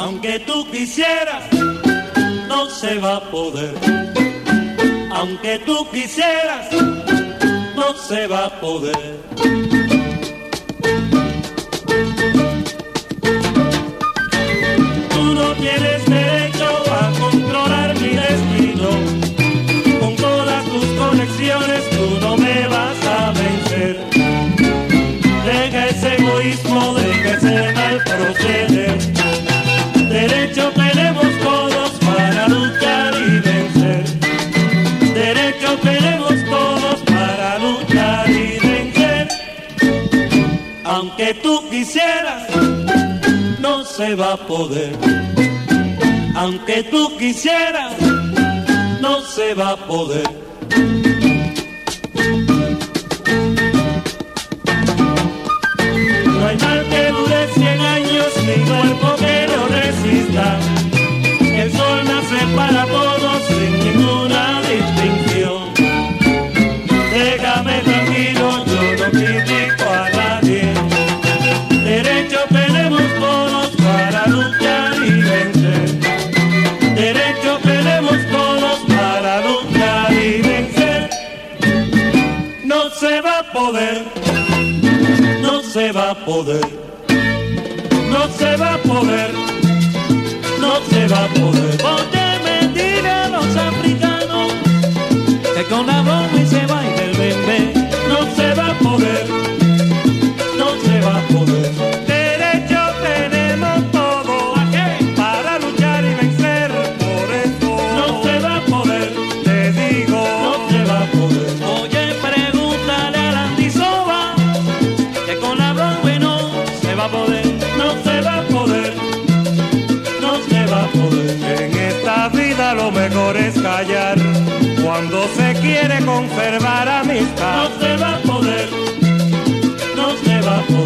Aunque tú quisieras, no se va a poder. Aunque tú quisieras, no se va a poder. Tú no tienes derecho a controlar mi destino. Con todas tus conexiones tú no me vas a vencer. Deja ese egoísmo, deja ese mal proceder. Derecho tenemos todos para luchar y vencer. Derecho tenemos todos para luchar y vencer. Aunque tú quisieras, no se va a poder. Aunque tú quisieras, no se va a poder. Poder, no se va a poder, no se va a poder, no se va a poder. Oye, dile a los africanos que con la no se va a poder, no se va a poder. En esta vida lo mejor es callar cuando se quiere conservar amistad. No se va a poder, no se va a poder.